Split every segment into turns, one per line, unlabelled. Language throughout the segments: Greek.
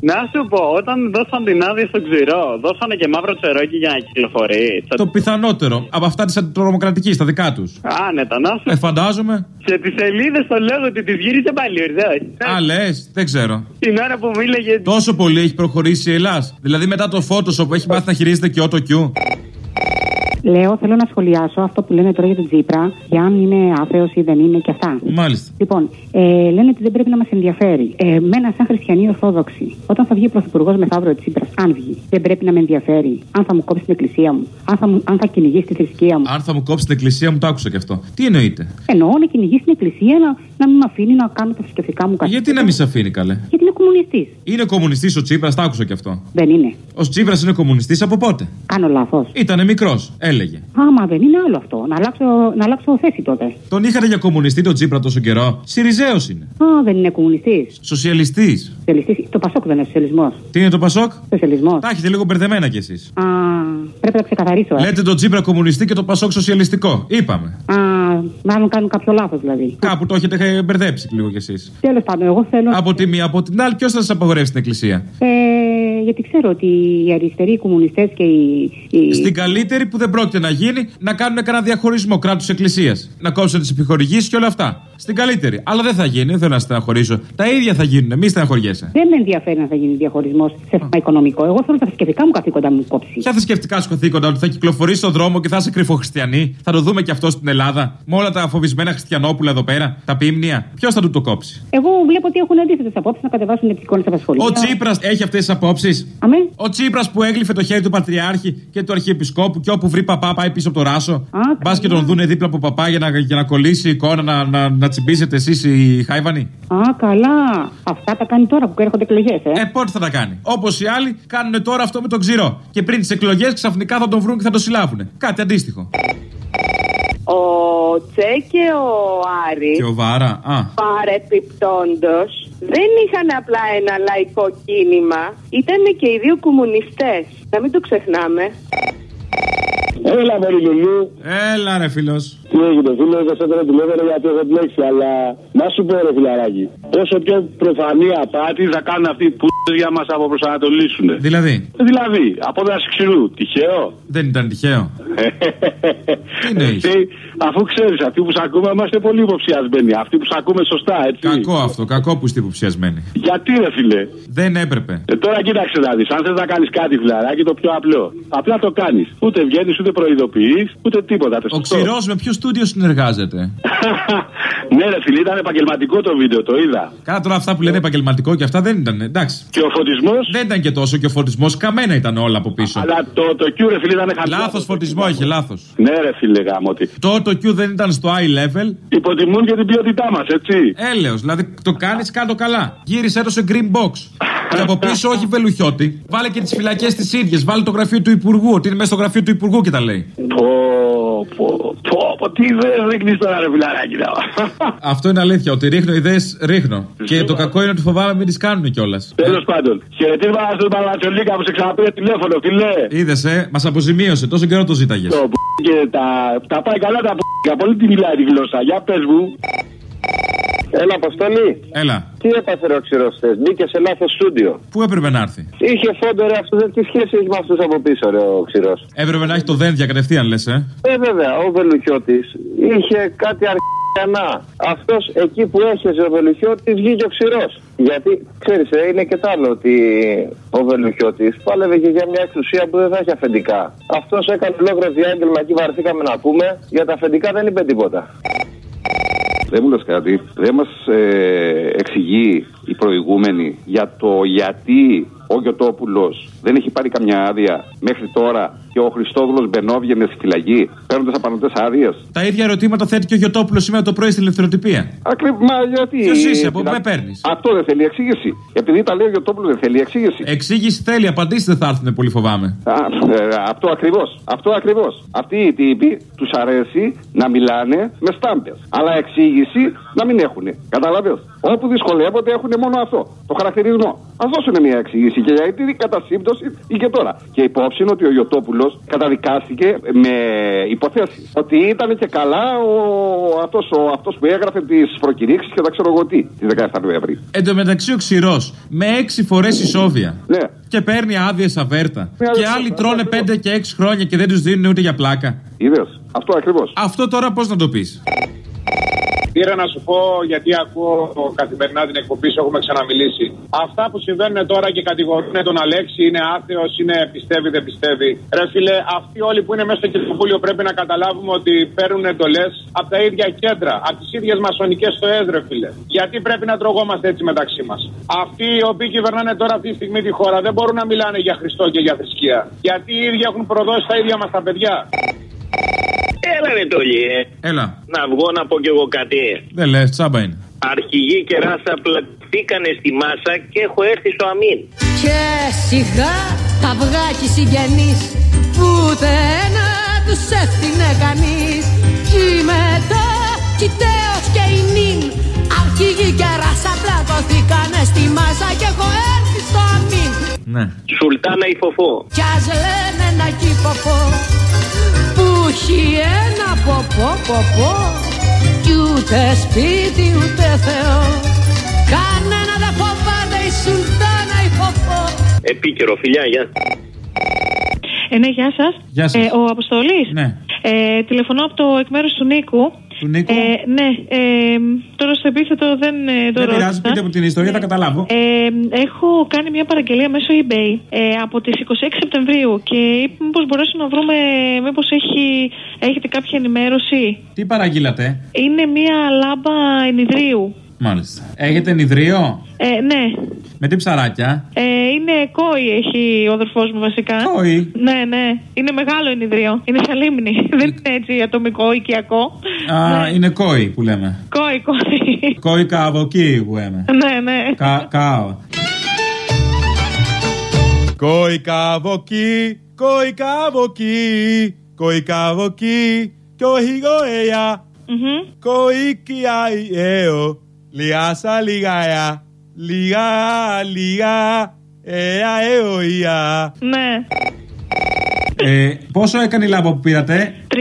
Να σου πω, όταν δώσαν την άδεια στο ξηρό, δώσανε και μαύρο τσερόκι για να κυκλοφορεί.
Το πιθανότερο από αυτά της αντιτρομοκρατικής, τα δικά τους.
Άνετα, να σου
Ε, φαντάζομαι.
Και τις σελίδες το λέγω ότι τις γύρισε πάλι ορδό.
Α, λες, δεν ξέρω.
Την ώρα που μίλαγες.
Τόσο πολύ έχει προχωρήσει η Ελλάδα. Δηλαδή μετά το Photoshop που έχει μάθει να χειρίζεται και AutoQ.
Λέω, θέλω να σχολιάσω αυτό που λένε τώρα για τον Τζίπρα, για αν είναι άθεος ή δεν είναι και αυτά.
Μάλιστα.
Λοιπόν, ε, λένε ότι δεν πρέπει να μας ενδιαφέρει. Ε, μένα, σαν χριστιανή Ορθόδοξη, όταν θα βγει ο Πρωθυπουργός μεθαύριο Τσίπρα, αν βγει, δεν πρέπει να με ενδιαφέρει αν θα μου κόψει την εκκλησία μου, αν θα, μου, αν θα κυνηγήσει τη θρησκεία μου.
Αν θα μου κόψει την εκκλησία μου, το άκουσα και αυτό. Τι εννοείται.
Εννοώ να κυνηγήσει την εκκλησία, να, να μην με αφήνει να κάνω τα θρησκευτικά μου κάτι.
Γιατί να μην σε αφήνει καλέ;
Γιατί είναι κομμουνιστής.
Είναι κομμουνιστής ο Τσίπρας, το άκουσα και αυτό.
Δεν είναι.
Ο Τσίπρας είναι κομμουνιστής από πότε;
Κάνω λάθος.
Ήτανε μικρός, έλεγε.
Άμα δεν είναι άλλο αυτό. Να αλλάξω, να αλλάξω θέση τότε.
Τον είχατε για κομμουνιστή τον Τσίπρα τόσο καιρό. Σιριζέος είναι.
Α, δεν είναι κομμουνιστής.
Σοσιαλιστής.
Το Πασόκ δεν είναι σοσιαλισμός.
Τι είναι το Πασόκ;
Σοσιαλισμός.
Τα έχετε λίγο μπερδεμένα κι εσείς.
Α, πρέπει να ξεκαθαρίσω. Ε.
Λέτε τον Τσίπρα κομμουνιστή και το Πασόκ σοσιαλιστικό. Είπαμε.
Α, μάλλον κάνουν κάποιο λάθος δηλαδή.
Κάπου το έχετε μπερδέψει λίγο κι εσείς.
Τέλος πάντων, εγώ θέλω.
Από τη μία, από την άλλη, ποιος θα σας απαγορεύσει την εκκλησία;
Ε, γιατί ξέρω ότι οι αριστεροί κομμουνιστές και οι, οι.
Στην καλύτερη που δεν πρόκειται να γίνει, να κάνουν κανένα διαχωρισμό κράτου-εκκλησία. Να κόψουν τις επιχορηγήσεις και όλα αυτά. Στην καλύτερη. Αλλά δεν θα γίνει, δεν θέλω να στεναχωρήσω. Τα ίδια θα γίνουν, μη στεναχωριέσαι.
Δεν με ενδιαφέρει να θα γίνει διαχωρισμός σε θέμα οικονομικό. Εγώ θέλω τα θρησκευτικά μου καθήκοντα μου κόψει.
Ποια θρησκευτικά σου καθήκοντα, ότι θα κυκλοφορείς στον δρόμο και θα είσαι κρυφοχριστιανή. Θα το δούμε και αυτό στην Ελλάδα. Με όλα τα φοβισμένα χριστιανόπουλα εδώ πέρα, τα πίμνια. Ποιος θα του το κόψει;
Εγώ βλέπω ότι έχουν αντίθετες απόψεις να κατεβάσουν τι εικόνε απασχολήσει.
Ο Τσίπρας έχει αυτές τις απόψεις;
Αμέ.
Ο Τσίπρας που έγλυφε το χέρι του Πατριάρχη και του Αρχιεπισκόπου και όπου βρει παπά πάει πίσω από το ράσο. Μπας και τον δούνε δίπλα από παπά για να, για να κολλήσει η εικόνα να, να, να τσιμπήσετε εσείς οι Χάιβανοι.
Α, καλά. Αυτά τα κάνει τώρα που έρχονται εκλογές, ε.
Ε, πότε θα τα κάνει. Όπως οι άλλοι κάνουν τώρα αυτό με τον ξηρό. Και πριν τις εκλογές ξαφνικά θα τον βρουν και θα το συλλάβουν. Κάτι αντίστοιχο.
Ο Τσε και ο Άρης
Και ο Βάρα. Α.
παρεπιπτόντος δεν είχαν απλά ένα λαϊκό κίνημα, ήταν και οι δύο κομμουνιστές. Να μην το ξεχνάμε.
Έλα, Μωρή Λουλού.
Έλα, ρε φίλος.
Τι έγινε, φίλε, δεν σε έπαιρνε τηλέφωνο γιατί έχω μπλέξει, αλλά να σου πω, ρε φιλαράκι. Όσο πιο προφανή απάτη θα κάνουν αυτοί που για μας αποπροσανατολίσουν.
Δηλαδή,
Δηλαδή, απόδραση ξηρού. Τυχαίο;
δεν ήταν τυχαίο. Τι εννοείς;
Εσύ, αφού ξέρεις, αυτοί που σ' ακούμε είμαστε πολύ υποψιασμένοι. Αυτοί που σ' ακούμε σωστά, έτσι.
Κακό αυτό, κακό που είστε υποψιασμένοι.
Γιατί, ρε φίλε;
Δεν έπρεπε.
Ε, τώρα κοίταξε να δεις. Αν θες να κάνεις κάτι, φιλαράκι, το πιο απλό. Απλά το κάνεις. Ούτε βγαίνεις, ούτε προειδοποιείς, ούτε τίποτα. Το
Ο
σωστό.
ξηρός με ποιο στούντιο συνεργάζεται;
ναι, ρε φίλε, ήταν επαγγελματικό το βίντεο, το είδα.
Κάνα τώρα αυτά που λένε επαγγελματικό και αυτά δεν ήταν. Εντάξει.
Και ο φωτισμό.
Δεν ήταν και τόσο και ο φωτισμός. Καμένα ήταν όλα από πίσω.
Αλλά το, το Q, ρε φίλε, ήταν χαμηλό.
Λάθος φωτισμό είχε, λάθος.
Ναι, ρε φίλε, γάμο ότι.
Το το Q δεν ήταν στο eye level.
Υποτιμούν και την ποιότητά μας, έτσι.
Έλεος, δηλαδή το κάνεις, κάτω καλά. Γύρισε το σε green box. Και από πίσω όχι βελουχιώτη. Βάλε και τις φυλακές τις ίδιες. Βάλε το γραφείο του Υπουργού. Ότι είναι μέσα στο γραφείο του Υπουργού και τα λέει.
Πω, πω, πω, πω, τι δεν ρίχνει τώρα, ρε φιλαράκι. να.
Αυτό είναι αλήθεια. Ότι ρίχνω ιδέες, ρίχνω. Και το κακό είναι ότι φοβάμαι μην τις κάνουν κιόλας.
Τέλος πάντων, χαιρετίσματα στον Παλατσολίκα που σε ξαναπήρε τηλέφωνο, φιλέ.
Είδε, ε, μας αποζημίωσε. Τόσο καιρό το ζήταγες.
Το π... και τα, τα πάει καλά τα π... Πολύ τη μιλάει τη γλώσσα. Για πες μου. Έλα, Αποστολή.
Έλα.
Τι έπαθε ο ξηρόστε, μπήκε σε λάθος στούντιο.
Πού έπρεπε να έρθει;
Είχε φόντο ρε αυτό, δεν τι σχέση έχει με αυτού από πίσω, ρε ο ξηρός.
Έπρεπε να έχει το δένδια κατευθείαν, λες, ε;
Ε, βέβαια, ο Βελουχιώτης είχε κάτι αρχιανά. Αυτός εκεί που έχεσε ο Βελουχιώτης βγήκε ο ξηρός. Γιατί ξέρεις, είναι και τ' άλλο ότι ο Βελουχιώτης πάλευε και για μια εξουσία που δεν θα έχει αφεντικά. Αυτός έκανε ολόκληρο διάγγελμα εκεί, βαρθήκαμε να πούμε. Για τα αφεντικά δεν είπε τίποτα.
Δεν μου λες κάτι. Δεν μας ε, εξηγεί η προηγούμενη για το γιατί ο Γιωτόπουλος δεν έχει πάρει καμιά άδεια μέχρι τώρα και ο Χριστόδουλος μπαινόβγαινε στη φυλακή παίρνοντας απανωτές άδειες.
Τα ίδια ερωτήματα θέτει και ο Γιωτόπουλος σήμερα το πρωί στην ελευθεροτυπία.
Ακρι... Μα γιατί;
Ποιος είσαι, από πού
Δηλαδή,
με παίρνεις;
Αυτό δεν θέλει εξήγηση. Επειδή τα λέει ο Γιωτόπουλος δεν θέλει εξήγηση.
Εξήγηση θέλει, απαντήσει δεν θα έρθουν, πολύ φοβάμαι.
Α, ε, αυτό ακριβώς. Αυτό ακριβώς. Αυτοί οι τύποι τους αρέσει να μιλάνε με στάμπες. Αλλά εξήγηση να μην έχουν. Κατάλαβε. Όπου δυσκολεύονται έχουν μόνο αυτό. Το χαρακτηρισμό. Α δώσουν μια εξήγηση και γιατί κατά σύμπτωση ή και τώρα. Και υπόψη είναι ότι ο Ιωτόπουλος Κωστόπουλο καταδικάστηκε με υποθέσεις. Ότι ήταν και καλά ο, αυτός, ο, αυτός που έγραφε τις προκηρύξεις και τα ξέρω εγώ τι, τη 17 Νοεμβρίου.
Εν τω μεταξύ ο ξηρός με έξι φορές ισόβια.
Ναι.
Και παίρνει άδειες αβέρτα.
Ναι,
και
αλλά-
άλλοι τρώνε 5 και 6 χρόνια και δεν τους δίνουν ούτε για πλάκα.
Είδες. Αυτό ακριβώς.
Αυτό τώρα πώς να το πεις;
Πήρα να σου πω γιατί ακούω καθημερινά την εκπομπή σου, έχουμε ξαναμιλήσει. Αυτά που συμβαίνουν τώρα και κατηγορούν τον Αλέξη είναι άθεος, είναι πιστεύει, δεν πιστεύει. Ρε φίλε, αυτοί όλοι που είναι μέσα στο κοινοβούλιο πρέπει να καταλάβουμε ότι παίρνουν εντολές από τα ίδια κέντρα, από τις ίδιες μασονικές στοέ, ρε φίλε. Γιατί πρέπει να τρογόμαστε έτσι μεταξύ μας. Αυτοί οι οποίοι κυβερνάνε τώρα αυτή τη στιγμή τη χώρα δεν μπορούν να μιλάνε για Χριστό και για θρησκεία. Γιατί οι ίδιοι έχουν προδώσει τα ίδια μας τα παιδιά.
Έλα ρε τολί, ε.
Έλα.
Να βγω να πω κι εγώ κάτι.
Δεν λες, τσάμπα είναι.
Αρχηγοί και ράσα πλατήκανε στη μάσα και έχω έρθει στο αμήν.
Και σιγά τα αυγάκι συγγενείς που ούτε ένα τους έφτιανε κανείς Κι μετά κοιταίος και η νυν Αρχηγοί και ράσα πλακωθήκανε στη μάσα και έχω έρθει στο αμήν
Ναι.
Σουλτάνα η φοφό.
Κι ας λένε ένα κύποπο που έχει ένα ποπό ποπό κι ούτε σπίτι ούτε Θεό Κανένα δεν φοβάται η Σουλτάνα η φοφό
Επίκαιρο, φιλιά, γεια.
Ε, ναι, γεια σας.
Γεια σας.
ο Αποστολή.
Ναι.
Ε, τηλεφωνώ από το εκ μέρους του Νίκου.
Του Νίκου.
Ε, ναι, ε, τώρα στο επίθετο δεν ε, το
Δεν πειράζει,
ρώτησα.
πείτε μου την ιστορία, θα καταλάβω.
Ε, έχω κάνει μια παραγγελία μέσω eBay ε, από τις 26 Σεπτεμβρίου και είπα μήπως μπορέσουμε να βρούμε, μήπως έχει, έχετε κάποια ενημέρωση;
Τι παραγγείλατε,
Είναι μια λάμπα ενιδρίου.
Μάλιστα. Έχετε νηδρίο,
Ε, ναι,
με τι ψαράκια;
ε, είναι κόη έχει ο αδερφός μου βασικά.
Κόη.
Ναι, ναι, είναι μεγάλο ενιδρίο. Είναι σαν λίμνη. Δεν είναι έτσι ατομικό, οικιακό.
Α,
Ναι.
είναι κόη που λέμε.
Κόη, κόη.
Κόη καβοκί που λέμε.
ναι, ναι.
Κα, κάο. Κόη καβοκί, κόη καβοκί, κόη καβοκί, κι όχι γοέα.
Μμμ.
Κόη κιάιεο, λιάσα λιγάια, λιγά, λιγά, έα εοία.
Ναι.
Ε, πόσο έκανε η λάμπα που πήρατε,
32-33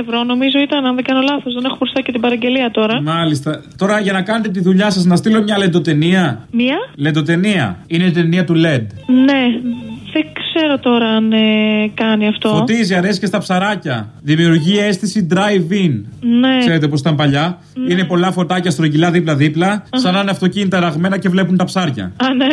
ευρώ νομίζω ήταν, αν δεν κάνω λάθος. Δεν έχω μπροστά και την παραγγελία τώρα.
Μάλιστα. Τώρα για να κάνετε τη δουλειά σας να στείλω μια λεντοτενία.
Μία.
Λεντοτενία. Είναι ταινία του LED.
Ναι. Δεν ξέρω τώρα αν ε, κάνει αυτό.
Φωτίζει, αρέσει και στα ψαράκια. Δημιουργεί αίσθηση drive-in.
Ναι.
Ξέρετε πώς ήταν παλιά. Είναι πολλά φωτάκια στρογγυλά δίπλα-δίπλα, σαν να είναι αυτοκίνητα ραγμένα και βλέπουν τα ψάρια.
Α, ναι.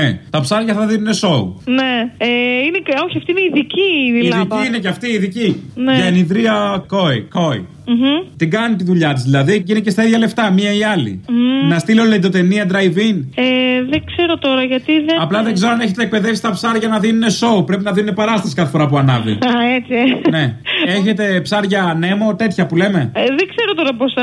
ναι, τα ψάρια θα δίνουν show.
ναι. Ε, είναι, και- όχι, αυτή είναι ειδική η λάμπα.
Ειδική είναι και αυτή, ειδική.
Ναι.
Για ενιδρία κόη. κόη.
Μμμ.
Την κάνει τη δουλειά της δηλαδή και είναι και στα ίδια λεφτά, μία ή άλλη. Να στείλω λεντοτενία drive-in.
Ε, δεν ξέρω τώρα γιατί δεν.
Απλά δεν ξέρω αν έχετε εκπαιδεύσει τα ψάρια να δίνουν show. Πρέπει να δίνουν παράσταση κάθε φορά που ανάβει.
Α, έτσι.
ναι. Έχετε ψάρια νέμο, τέτοια που λέμε;
Ε, δεν ξέρω τώρα πώς θα.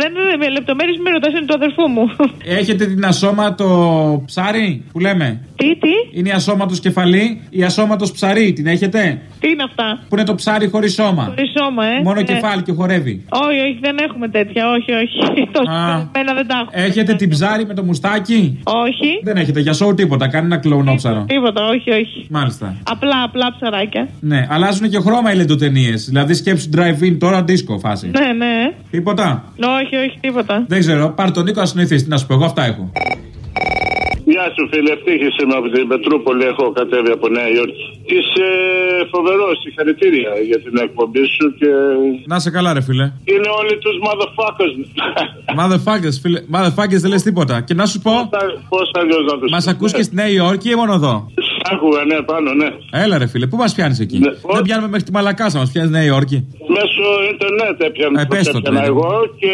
Δεν, με λεπτομέρειες με ρωτάς, είναι του αδερφού μου.
Έχετε την ασώματο ψάρι που λέμε;
τι, τι,
Είναι η ασώματος κεφαλή, η ασώματος ψαρί. Την έχετε;
τι είναι αυτά;
Που είναι το ψάρι χωρίς σώμα.
Χωρίς σώμα, ε.
Μόνο
Ε,
κεφάλι και χορεύει.
Όχι, όχι, δεν έχουμε τέτοια. Όχι, όχι. Τόσο
Α.
μένα δεν τα έχω.
Έχετε την ψάρι με το μουστάκι;
Όχι.
Δεν έχετε για σοου τίποτα. Κάνει ένα κλονόψαρο.
Τίποτα, όχι, όχι.
Μάλιστα.
Απλά, απλά ψαράκια.
Ναι, αλλάζουν και χρώμα οι λεντοτενίες. Δηλαδή σκέψου drive-in τώρα disco φάση.
Ναι, ναι.
Τίποτα.
Όχι, όχι, τίποτα.
Δεν ξέρω. Πάρ τον Νίκο να συνοηθεί. Τι να σου πω, εγώ αυτά έχω.
Γεια σου φίλε, ευτύχης είμαι από την Πετρούπολη, έχω κατέβει από Νέα Υόρκη. Είσαι φοβερός, συγχαρητήρια για την εκπομπή σου και
Να σε καλά, ρε φίλε.
είναι όλοι τους motherfuckers.
Motherfuckers, φίλε. Motherfuckers δεν λες τίποτα. Και να σου πω,
Πώς αλλιώς να τους
μας ακούς και στη Νέα Υόρκη ή μόνο εδώ;
Άκουγα, ναι, πάνω, ναι.
Έλα, ρε φίλε, πού μας πιάνεις εκεί; Δεν πιάνουμε μέχρι τη Μαλακάσα, μας πιάνεις Νέα Υόρκη.
Μέσω ίντερνετ έπιανα,
Ε, πες το
έπιανα
τώρα.
εγώ και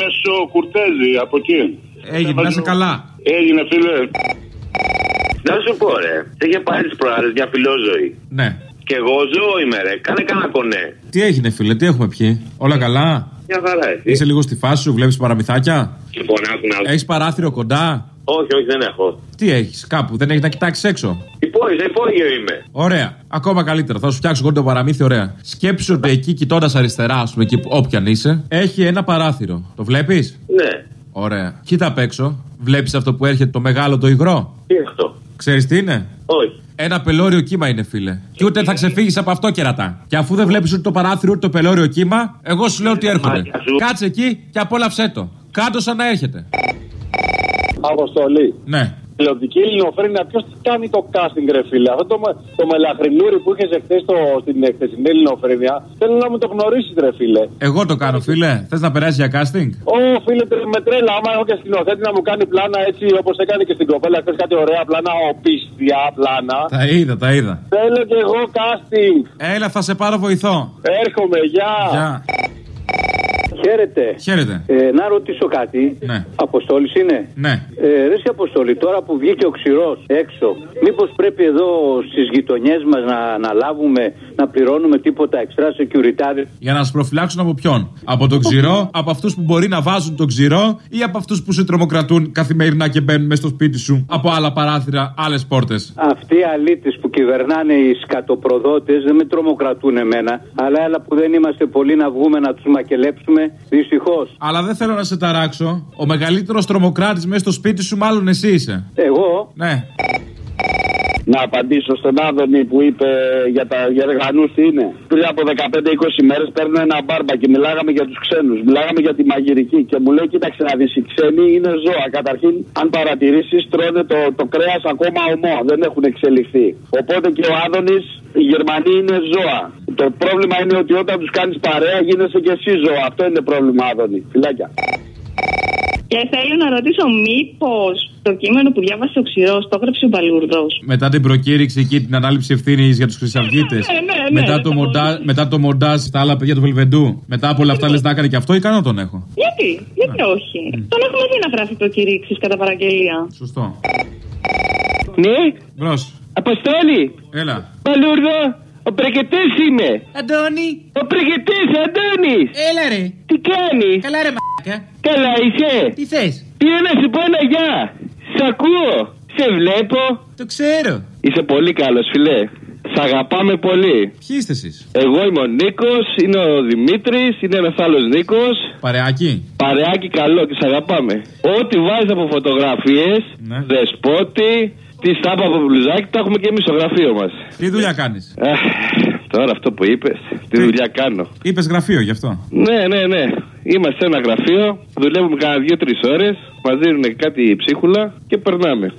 μέσω κουρτέζι από εκεί.
Έγινε, να είσαι καλά.
Έγινε φίλε.
Να σου πω, ρε. Σε είχε πάρει τις προάλλες μια φιλόζωη.
Ναι.
Και εγώ ζω είμαι, ρε. Κάνε κανένα κονέ.
Τι έγινε, φίλε, τι έχουμε πιει; Όλα καλά;
Μια χαρά, εσύ.
Είσαι λίγο στη φάση σου, βλέπεις παραμυθάκια;
Λοιπόν, άκου να
Έχεις παράθυρο κοντά;
Όχι, όχι, δεν έχω.
Τι έχεις, κάπου, δεν έχεις να κοιτάξεις έξω;
Υπόγειο, υπόγειο είμαι.
Ωραία. Ακόμα καλύτερα. Θα σου φτιάξω εγώ το παραμύθι, ωραία. Σκέψου ότι εκεί κοιτώντας αριστερά, ας πούμε, εκεί που όποιαν είσαι, έχει ένα παράθυρο. Το βλέπεις;
Ναι.
Ωραία. Κοίτα απ' έξω. Βλέπεις αυτό που έρχεται το μεγάλο το υγρό;
Τι είναι αυτό;
Ξέρεις τι είναι;
Όχι.
Ένα πελώριο κύμα είναι, φίλε. Και ούτε θα ξεφύγεις από αυτό κερατά. Και αφού δεν βλέπεις ούτε το παράθυρο ούτε το πελώριο κύμα, εγώ σου λέω ότι έρχονται. Κάτσε εκεί και απόλαυσέ το. Κάτω σαν να έχετε.
Αποστολή.
Ναι.
Τηλεοπτική ελληνοφρένεια, ποιος κάνει το casting, ρε φίλε. Αυτό το, με- το μελαχρινούρι που είχες εχθές στην χθεσινή ελληνοφρένεια, θέλω να μου το γνωρίσεις, ρε φίλε.
Εγώ το κάνω, φίλε. Θες να περάσεις για casting;
Ω, φίλε, τρε- με τρέλα. Άμα έχω και σκηνοθέτη να μου κάνει πλάνα έτσι όπως έκανε και στην κοπέλα χθες κάτι ωραία πλάνα, οπίστια πλάνα.
Τα είδα, τα είδα.
Θέλω και εγώ casting.
Έλα, θα σε πάρω βοηθό.
Έρχομαι, γεια.
Γεια.
Χαίρετε.
Χαίρετε.
Ε, να ρωτήσω κάτι.
Ναι.
Αποστόλης είναι;
Ναι.
Ε, ρε εσύ Αποστόλη, τώρα που βγήκε ο ξηρός έξω, μήπως πρέπει εδώ στις γειτονιές μας να αναλάβουμε να πληρώνουμε τίποτα εξτρά security;
Για να σας προφυλάξουν από ποιον; Από τον ξηρό, από αυτούς που μπορεί να βάζουν τον ξηρό ή από αυτούς που σε τρομοκρατούν καθημερινά και μπαίνουν μέσα στο σπίτι σου από άλλα παράθυρα, άλλες πόρτες;
Αυτοί οι αλήτες που κυβερνάνε οι σκατοπροδότες δεν με τρομοκρατούν εμένα. Αλλά έλα που δεν είμαστε πολλοί να βγούμε να τους μακελέψουμε. Δυστυχώς.
Αλλά δεν θέλω να σε ταράξω. Ο μεγαλύτερος τρομοκράτης μέσα στο σπίτι σου, μάλλον εσύ είσαι.
Εγώ;
Ναι.
Να απαντήσω στον Άδωνη που είπε για τα Γεργανού τι είναι. Πριν από 15-20 μέρες παίρνω ένα μπάρμπα και μιλάγαμε για τους ξένους. Μιλάγαμε για τη μαγειρική και μου λέει: Κοίταξε να δεις, οι ξένοι είναι ζώα. Καταρχήν, αν παρατηρήσεις, τρώνε το, το κρέας ακόμα ομό. Δεν έχουν εξελιχθεί. Οπότε και ο Άδωνης, οι Γερμανοί είναι ζώα. Το πρόβλημα είναι ότι όταν τους κάνεις παρέα γίνεσαι και εσύ ζώα. Αυτό είναι πρόβλημα, Άδωνη. Φυλάκια.
Και θέλω να ρωτήσω, μήπως το κείμενο που διάβασε ο Ξηρός το έγραψε ο Μπαλούρδος;
Μετά την προκήρυξη εκεί, την ανάληψη ευθύνης για τους Χρυσαυγίτες.
ναι, ναι,
μετά,
ναι,
το
τα
μοντά, μετά το μοντάζ στα άλλα παιδιά του Βελβεντού. Μετά από όλα αυτά λες να έκανε και αυτό ή κανένα τον έχω.
Γιατί, γιατί όχι. Τον έχουμε δει να γράφει προκηρύξει κατά παραγγελία.
Σωστό.
Ναι,
Μπρος.
Αποστόλη.
Έλα.
Παλούρδο, ο πρεκετέ είμαι.
Αντώνη.
Ο πρεκετέ, Αντώνης.
Έλα ρε.
Τι κάνεις;
Καλά ρε μαλάκα.
Καλά είσαι.
Τι θες;
Πήρα να σου πω ένα γεια. Σ' ακούω. Σε βλέπω.
Το ξέρω.
Είσαι πολύ καλός, φιλέ. Σ' αγαπάμε πολύ.
Ποιοι είστε εσείς;
Εγώ είμαι ο Νίκος, είναι ο Δημήτρης, είναι ένας άλλος Νίκος.
Παρεάκι;
Παρεάκι καλό και σ' αγαπάμε. Ό,τι βάζεις από φωτογραφίες,
Ναι.
δεσπότη, τη στάπα από μπλουζάκι, τα έχουμε και εμείς στο γραφείο μας.
Τι δουλειά κάνεις;
Τώρα αυτό που είπες, τι; δουλειά κάνω.
Είπες γραφείο γι' αυτό;
Ναι, ναι, ναι. Είμαστε σε ένα γραφείο, δουλεύουμε κάνα δύο-τρεις ώρες, μας δίνουν κάτι ψίχουλα και περνάμε.